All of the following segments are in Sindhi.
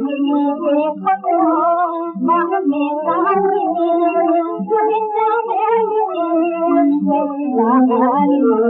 Thank you.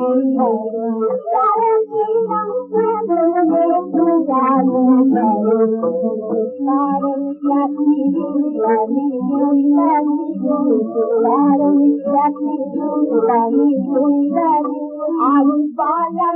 Pujari Maria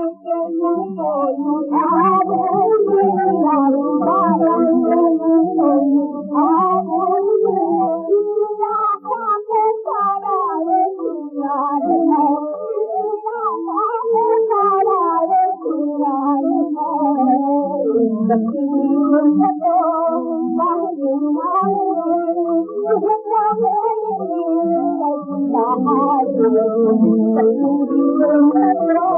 Thank you.